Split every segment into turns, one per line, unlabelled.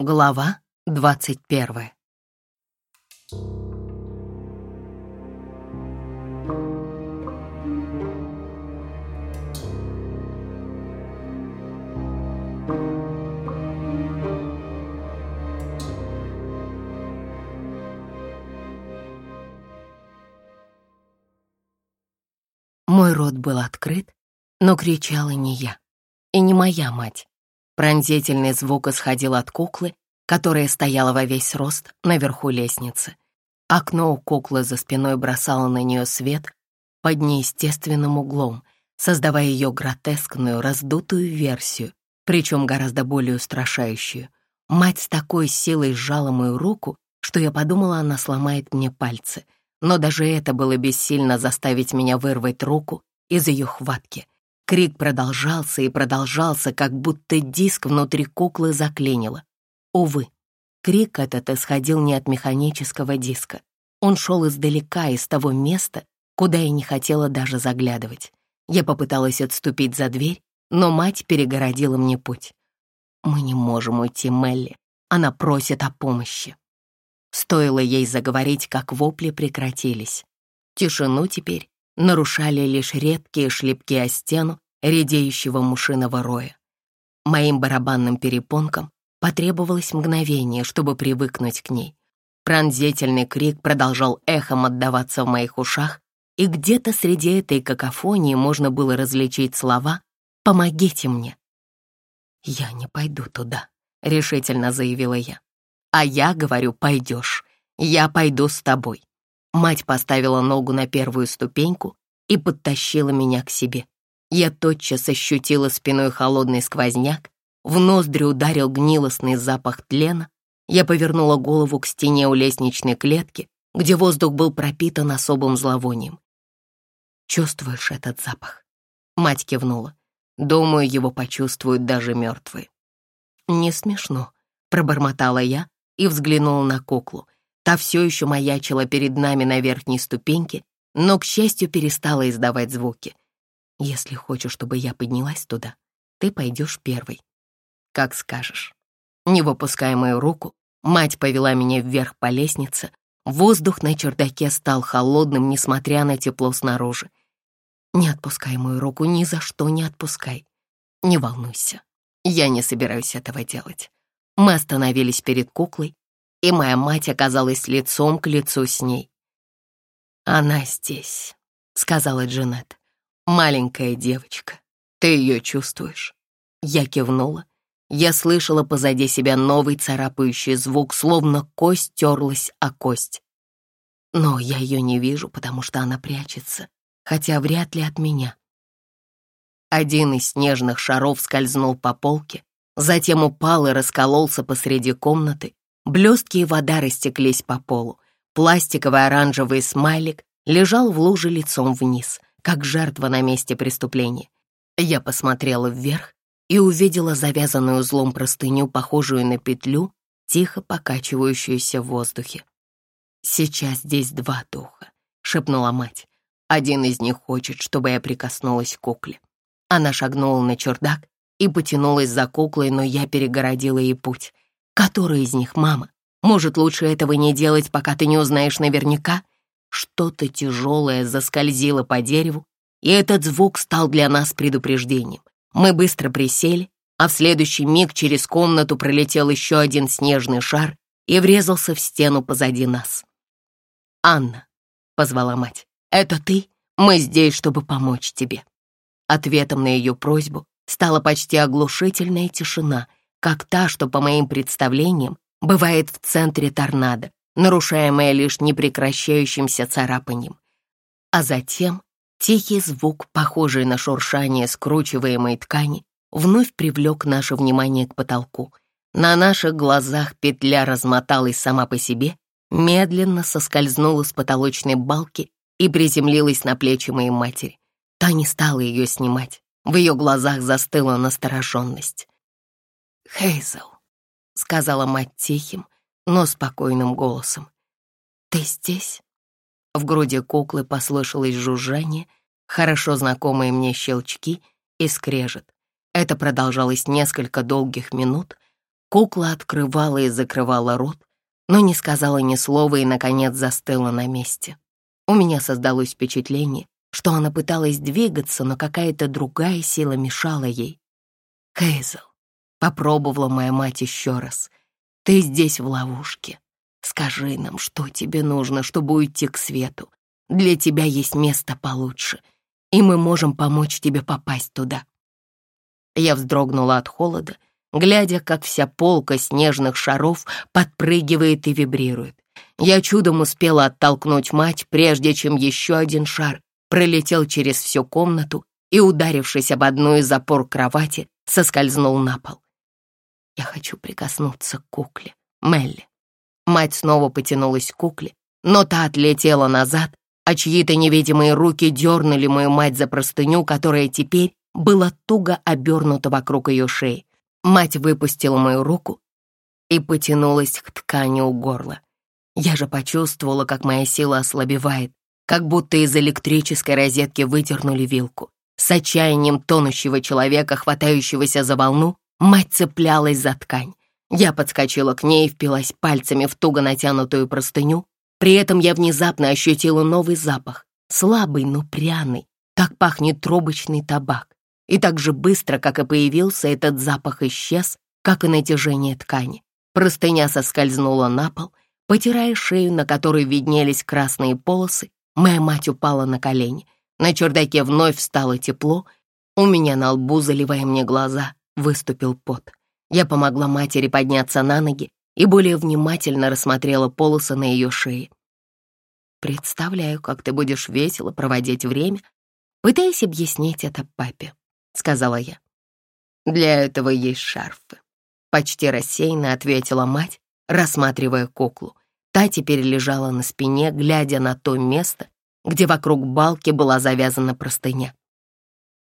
Глава двадцать первая. Мой рот был открыт, но кричала не я и не моя мать. Пронзительный звук исходил от куклы, которая стояла во весь рост наверху лестницы. Окно у куклы за спиной бросало на нее свет под неестественным углом, создавая ее гротескную, раздутую версию, причем гораздо более устрашающую. Мать с такой силой сжала мою руку, что я подумала, она сломает мне пальцы. Но даже это было бессильно заставить меня вырвать руку из ее хватки — Крик продолжался и продолжался, как будто диск внутри куклы заклинило. Увы, крик этот исходил не от механического диска. Он шел издалека, из того места, куда я не хотела даже заглядывать. Я попыталась отступить за дверь, но мать перегородила мне путь. «Мы не можем уйти, Мелли. Она просит о помощи». Стоило ей заговорить, как вопли прекратились. Тишину теперь нарушали лишь редкие шлепки о стену редеющего мушиного роя. Моим барабанным перепонкам потребовалось мгновение, чтобы привыкнуть к ней. Пронзительный крик продолжал эхом отдаваться в моих ушах, и где-то среди этой какофонии можно было различить слова «Помогите мне». «Я не пойду туда», — решительно заявила я. «А я говорю, пойдешь. Я пойду с тобой». Мать поставила ногу на первую ступеньку и подтащила меня к себе. Я тотчас ощутила спиной холодный сквозняк, в ноздри ударил гнилостный запах тлена. Я повернула голову к стене у лестничной клетки, где воздух был пропитан особым зловонием. «Чувствуешь этот запах?» Мать кивнула. «Думаю, его почувствуют даже мертвые». «Не смешно», — пробормотала я и взглянула на куклу. Та все еще маячила перед нами на верхней ступеньке, но, к счастью, перестала издавать звуки. «Если хочешь, чтобы я поднялась туда, ты пойдешь первой». «Как скажешь». Не выпуская мою руку, мать повела меня вверх по лестнице. Воздух на чердаке стал холодным, несмотря на тепло снаружи. «Не отпускай мою руку, ни за что не отпускай. Не волнуйся, я не собираюсь этого делать». Мы остановились перед куклой, и моя мать оказалась лицом к лицу с ней. «Она здесь», — сказала Джанет. «Маленькая девочка. Ты ее чувствуешь?» Я кивнула. Я слышала позади себя новый царапающий звук, словно кость терлась о кость. Но я ее не вижу, потому что она прячется, хотя вряд ли от меня. Один из снежных шаров скользнул по полке, затем упал и раскололся посреди комнаты, Блестки и вода растеклись по полу. Пластиковый оранжевый смайлик лежал в луже лицом вниз, как жертва на месте преступления. Я посмотрела вверх и увидела завязанную узлом простыню, похожую на петлю, тихо покачивающуюся в воздухе. «Сейчас здесь два духа», — шепнула мать. «Один из них хочет, чтобы я прикоснулась к кукле». Она шагнула на чердак и потянулась за куклой, но я перегородила ей путь. Который из них, мама? Может, лучше этого не делать, пока ты не узнаешь наверняка? Что-то тяжелое заскользило по дереву, и этот звук стал для нас предупреждением. Мы быстро присели, а в следующий миг через комнату пролетел еще один снежный шар и врезался в стену позади нас. «Анна», — позвала мать, — «это ты? Мы здесь, чтобы помочь тебе». Ответом на ее просьбу стала почти оглушительная тишина — как та, что, по моим представлениям, бывает в центре торнадо, нарушаемая лишь непрекращающимся царапанием. А затем тихий звук, похожий на шуршание скручиваемой ткани, вновь привлек наше внимание к потолку. На наших глазах петля размоталась сама по себе, медленно соскользнула с потолочной балки и приземлилась на плечи моей матери. Та не стала ее снимать. В ее глазах застыла настороженность. «Хейзел», — сказала мать тихим, но спокойным голосом. «Ты здесь?» В груди куклы послышалось жужжание, хорошо знакомые мне щелчки и скрежет. Это продолжалось несколько долгих минут, Кукла открывала и закрывала рот, но не сказала ни слова и, наконец, застыла на месте. У меня создалось впечатление, что она пыталась двигаться, но какая-то другая сила мешала ей. «Хейзел», — попробовала моя мать еще раз, — «ты здесь в ловушке. Скажи нам, что тебе нужно, чтобы уйти к свету. Для тебя есть место получше, и мы можем помочь тебе попасть туда». Я вздрогнула от холода, глядя, как вся полка снежных шаров подпрыгивает и вибрирует. Я чудом успела оттолкнуть мать, прежде чем еще один шар пролетел через всю комнату и, ударившись об одну из опор кровати, соскользнул на пол. Я хочу прикоснуться к кукле, Мелли. Мать снова потянулась к кукле, но та отлетела назад, а чьи-то невидимые руки дернули мою мать за простыню, которая теперь была туго обернута вокруг ее шеи. Мать выпустила мою руку и потянулась к ткани у горла. Я же почувствовала, как моя сила ослабевает, как будто из электрической розетки выдернули вилку. С отчаянием тонущего человека, хватающегося за волну, мать цеплялась за ткань. Я подскочила к ней и впилась пальцами в туго натянутую простыню. При этом я внезапно ощутила новый запах, слабый, но пряный. Так пахнет трубочный табак. И так же быстро, как и появился, этот запах исчез, как и натяжение ткани. Простыня соскользнула на пол, потирая шею, на которой виднелись красные полосы, Моя мать упала на колени. На чердаке вновь стало тепло. У меня на лбу, заливая мне глаза, выступил пот. Я помогла матери подняться на ноги и более внимательно рассмотрела полосы на ее шее. «Представляю, как ты будешь весело проводить время, пытаясь объяснить это папе», — сказала я. «Для этого есть шарфы», — почти рассеянно ответила мать, рассматривая куклу. Та теперь лежала на спине, глядя на то место, где вокруг балки была завязана простыня.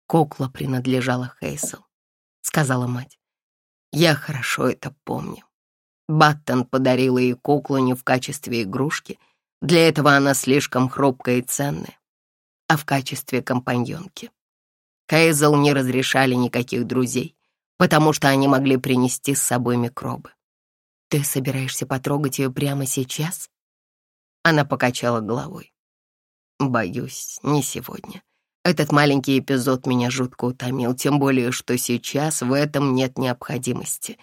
Кукла принадлежала Хейсел, сказала мать. Я хорошо это помню. Баттон подарила ей куклу не в качестве игрушки, для этого она слишком хрупкая и ценная, а в качестве компаньонки. Хейзел не разрешали никаких друзей, потому что они могли принести с собой микробы. «Ты собираешься потрогать ее прямо сейчас?» Она покачала головой. «Боюсь, не сегодня. Этот маленький эпизод меня жутко утомил, тем более, что сейчас в этом нет необходимости.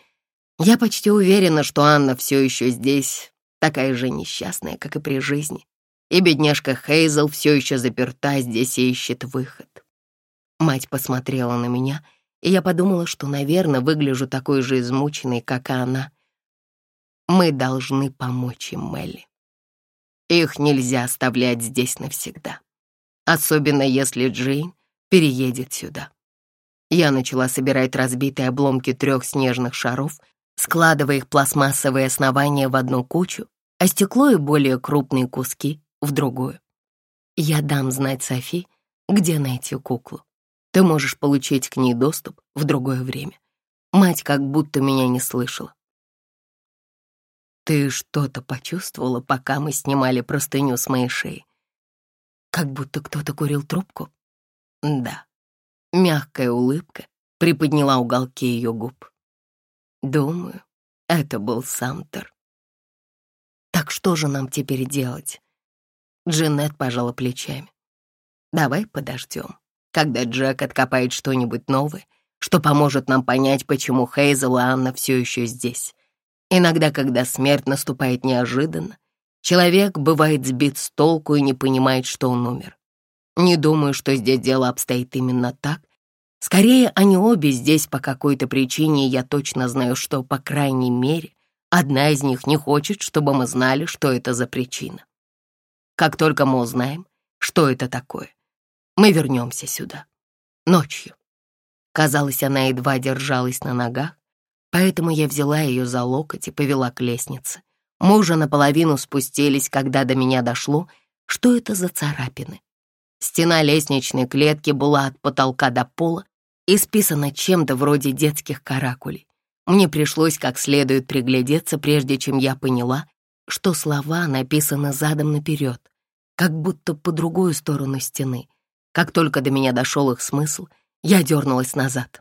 Я почти уверена, что Анна все еще здесь, такая же несчастная, как и при жизни. И бедняжка Хейзел все еще заперта здесь и ищет выход». Мать посмотрела на меня, и я подумала, что, наверное, выгляжу такой же измученной, как и она — мы должны помочь им, Мелли. Их нельзя оставлять здесь навсегда. Особенно если Джейн переедет сюда. Я начала собирать разбитые обломки трех снежных шаров, складывая их пластмассовые основания в одну кучу, а стекло и более крупные куски в другую. Я дам знать Софи, где найти куклу. Ты можешь получить к ней доступ в другое время. Мать как будто меня не слышала. Ты что-то почувствовала, пока мы снимали простыню с моей шеи? Как будто кто-то курил трубку? Да. Мягкая улыбка приподняла уголки ее губ. Думаю, это был Самтер. Так что же нам теперь делать? Джанет пожала плечами. Давай подождем, когда Джек откопает что-нибудь новое, что поможет нам понять, почему Хейзел и Анна все еще здесь. Иногда, когда смерть наступает неожиданно, человек бывает сбит с толку и не понимает, что он умер. Не думаю, что здесь дело обстоит именно так. Скорее, они обе здесь по какой-то причине, я точно знаю, что, по крайней мере, одна из них не хочет, чтобы мы знали, что это за причина. Как только мы узнаем, что это такое, мы вернемся сюда. Ночью. Казалось, она едва держалась на ногах, Поэтому я взяла ее за локоть и повела к лестнице. Мы уже наполовину спустились, когда до меня дошло, что это за царапины. Стена лестничной клетки была от потолка до пола исписана чем-то вроде детских каракулей. Мне пришлось как следует приглядеться, прежде чем я поняла, что слова написаны задом наперед, как будто по другую сторону стены. Как только до меня дошел их смысл, я дернулась назад.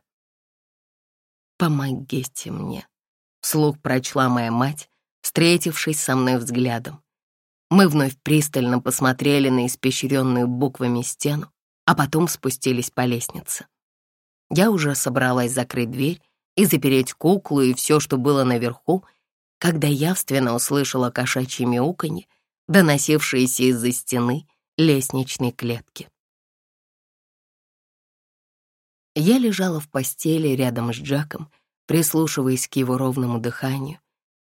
«Помогите мне», вслух прочла моя мать, встретившись со мной взглядом. Мы вновь пристально посмотрели на испещренную буквами стену, а потом спустились по лестнице. Я уже собралась закрыть дверь и запереть куклу и все, что было наверху, когда явственно услышала кошачье мяуканье, доносившееся из-за стены лестничной клетки. Я лежала в постели рядом с Джаком, прислушиваясь к его ровному дыханию.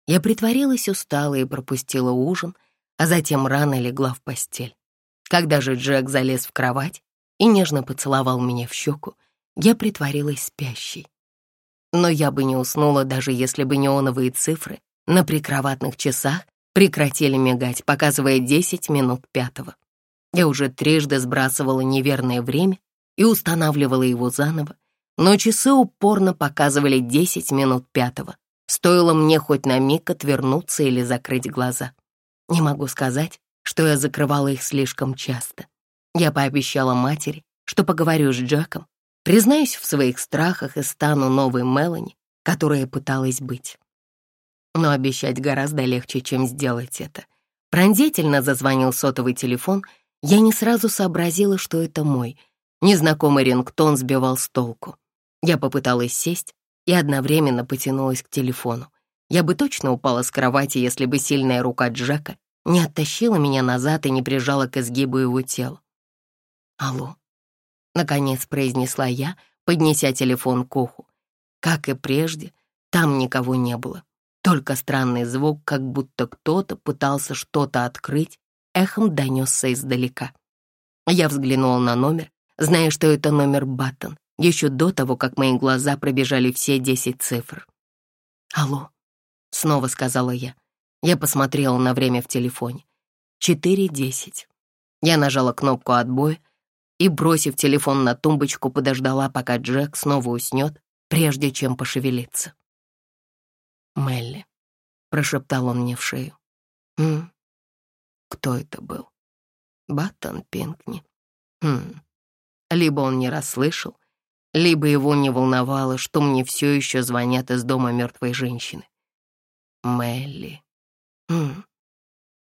Я притворилась усталой и пропустила ужин, а затем рано легла в постель. Когда же Джек залез в кровать и нежно поцеловал меня в щеку, я притворилась спящей. Но я бы не уснула, даже если бы неоновые цифры на прикроватных часах прекратили мигать, показывая 10 минут пятого. Я уже трижды сбрасывала неверное время и устанавливала его заново, но часы упорно показывали 10 минут пятого. Стоило мне хоть на миг отвернуться или закрыть глаза. Не могу сказать, что я закрывала их слишком часто. Я пообещала матери, что поговорю с Джеком, признаюсь в своих страхах и стану новой Мелани, которая пыталась быть. Но обещать гораздо легче, чем сделать это. Пронзительно зазвонил сотовый телефон, я не сразу сообразила, что это мой. Незнакомый рингтон сбивал с толку. Я попыталась сесть и одновременно потянулась к телефону. Я бы точно упала с кровати, если бы сильная рука Джека не оттащила меня назад и не прижала к изгибу его тела. «Алло», — наконец произнесла я, поднеся телефон к уху. Как и прежде, там никого не было. Только странный звук, как будто кто-то пытался что-то открыть, эхом донесся издалека. Я взглянула на номер, зная, что это номер Баттон, еще до того, как мои глаза пробежали все десять цифр. «Алло», — снова сказала я. Я посмотрела на время в телефоне. «Четыре десять». Я нажала кнопку отбоя и, бросив телефон на тумбочку, подождала, пока Джек снова уснет, прежде чем пошевелиться. «Мелли», — прошептал он мне в шею. «М? Кто это был?» «Баттон Пинкни». «Хм». Либо он не расслышал, либо его не волновало, что мне все еще звонят из дома мертвой женщины. Мелли, хм.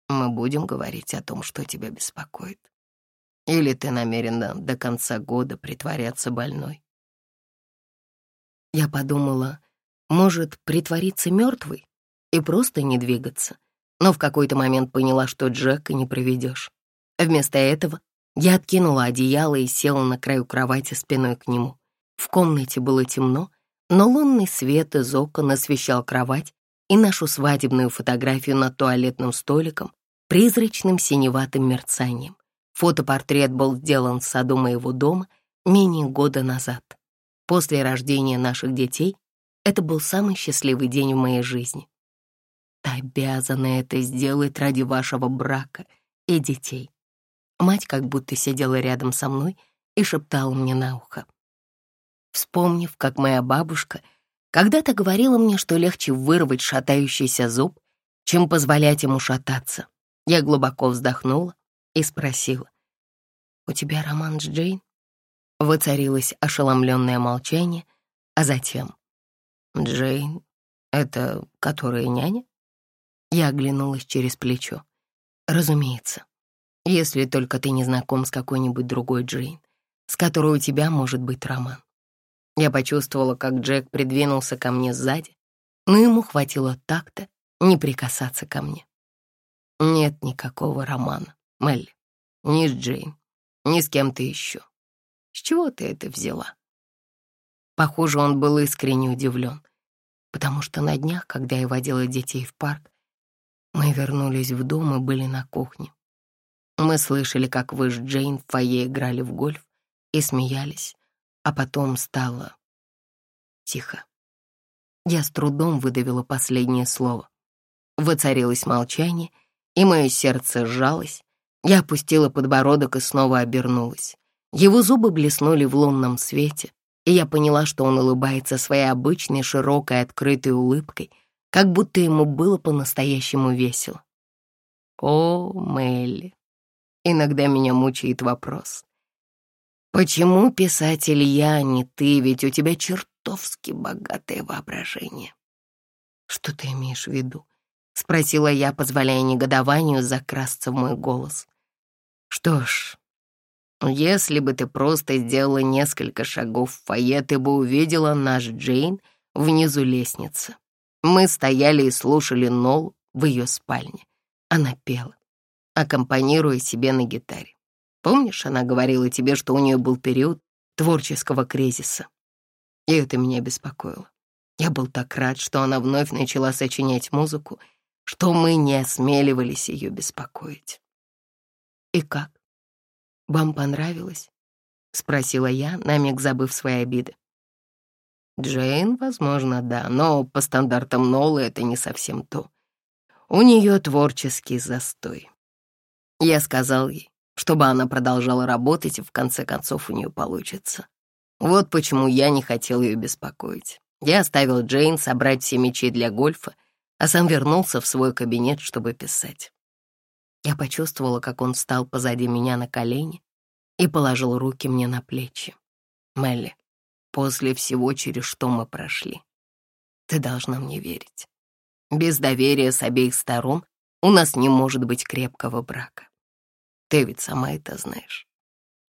мы будем говорить о том, что тебя беспокоит. Или ты намерена до конца года притворяться больной? Я подумала, может, притвориться мертвой и просто не двигаться, но в какой-то момент поняла, что Джека не проведешь. Вместо этого я откинула одеяло и села на краю кровати спиной к нему. В комнате было темно, но лунный свет из окон освещал кровать и нашу свадебную фотографию над туалетным столиком призрачным синеватым мерцанием. Фотопортрет был сделан в саду моего дома менее года назад. После рождения наших детей это был самый счастливый день в моей жизни. Ты обязана это сделать ради вашего брака и детей. Мать как будто сидела рядом со мной и шептала мне на ухо вспомнив, как моя бабушка когда-то говорила мне, что легче вырвать шатающийся зуб, чем позволять ему шататься. Я глубоко вздохнула и спросила, «У тебя роман с Джейн?» Воцарилось ошеломленное молчание, а затем, «Джейн, это которая няня?» Я оглянулась через плечо. «Разумеется, если только ты не знаком с какой-нибудь другой Джейн, с которой у тебя может быть роман. Я почувствовала, как Джек придвинулся ко мне сзади, но ему хватило так-то не прикасаться ко мне. Нет никакого романа, Мелли. Ни с Джейн, ни с кем-то еще. С чего ты это взяла? Похоже, он был искренне удивлен, потому что на днях, когда я водила детей в парк, мы вернулись в дом и были на кухне. Мы слышали, как вы с Джейн в фойе играли в гольф и смеялись, а потом стало тихо. Я с трудом выдавила последнее слово. Воцарилось молчание, и мое сердце сжалось. Я опустила подбородок и снова обернулась. Его зубы блеснули в лунном свете, и я поняла, что он улыбается своей обычной широкой открытой улыбкой, как будто ему было по-настоящему весело. О, Мелли, иногда меня мучает вопрос, Почему писатель я, а не ты, ведь у тебя чертовски богатое воображение. «Что ты имеешь в виду?» — спросила я, позволяя негодованию закрасться в мой голос. «Что ж, если бы ты просто сделала несколько шагов в фойе, ты бы увидела наш Джейн внизу лестницы. Мы стояли и слушали Нол в ее спальне. Она пела, аккомпанируя себе на гитаре. Помнишь, она говорила тебе, что у нее был период творческого кризиса? И это меня беспокоило. Я был так рад, что она вновь начала сочинять музыку, что мы не осмеливались ее беспокоить. И как? «Вам понравилось?» — спросила я, на миг забыв свои обиды. Джейн, возможно, да, но по стандартам Нолы это не совсем то. У нее творческий застой. Я сказал ей, чтобы она продолжала работать, и в конце концов у нее получится. Вот почему я не хотел ее беспокоить. Я оставил Джейн собрать все мячи для гольфа, а сам вернулся в свой кабинет, чтобы писать. Я почувствовала, как он встал позади меня на колени и положил руки мне на плечи. «Мелли, после всего, через что мы прошли, ты должна мне верить. Без доверия с обеих сторон у нас не может быть крепкого брака. Ты ведь сама это знаешь».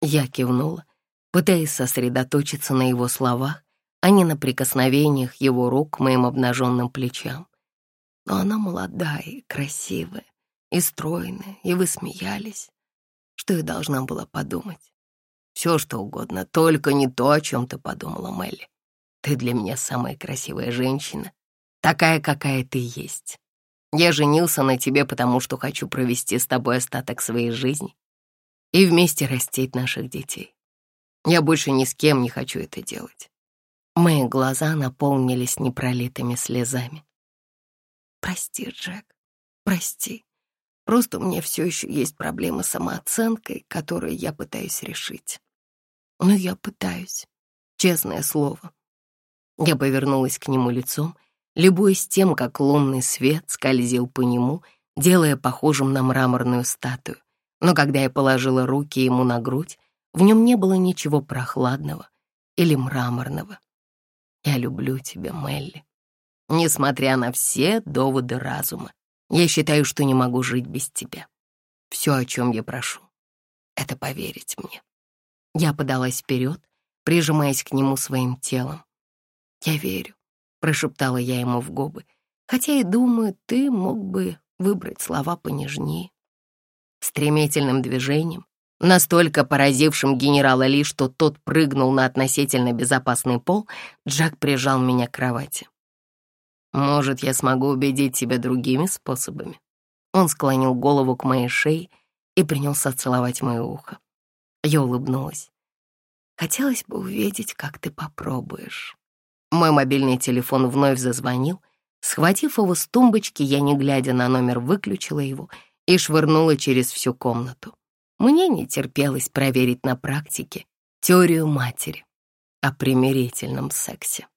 Я кивнула, пытаясь сосредоточиться на его словах, а не на прикосновениях его рук к моим обнаженным плечам. Но она молодая и красивая, и стройная, и вы смеялись. Что я должна была подумать? Все, что угодно, только не то, о чем ты подумала, Мелли. Ты для меня самая красивая женщина, такая, какая ты есть. Я женился на тебе, потому что хочу провести с тобой остаток своей жизни и вместе растить наших детей. Я больше ни с кем не хочу это делать. Мои глаза наполнились непролитыми слезами. Прости, Джек, прости. Просто у меня все еще есть проблемы с самооценкой, которые я пытаюсь решить. Но я пытаюсь, честное слово. Я повернулась к нему лицом, любуясь тем, как лунный свет скользил по нему, делая похожим на мраморную статую. Но когда я положила руки ему на грудь, в нем не было ничего прохладного или мраморного. Я люблю тебя, Мелли, несмотря на все доводы разума. Я считаю, что не могу жить без тебя. Все, о чем я прошу, это поверить мне. Я подалась вперед, прижимаясь к нему своим телом. «Я верю», — прошептала я ему в губы, «хотя и думаю, ты мог бы выбрать слова понежнее». Стремительным движением, настолько поразившим генерала Ли, что тот прыгнул на относительно безопасный пол, Джек прижал меня к кровати. Может, я смогу убедить тебя другими способами?» Он склонил голову к моей шее и принялся целовать мое ухо. Я улыбнулась. «Хотелось бы увидеть, как ты попробуешь». Мой мобильный телефон вновь зазвонил. Схватив его с тумбочки, я, не глядя на номер, выключила его и швырнула через всю комнату. Мне не терпелось проверить на практике теорию матери о примирительном сексе.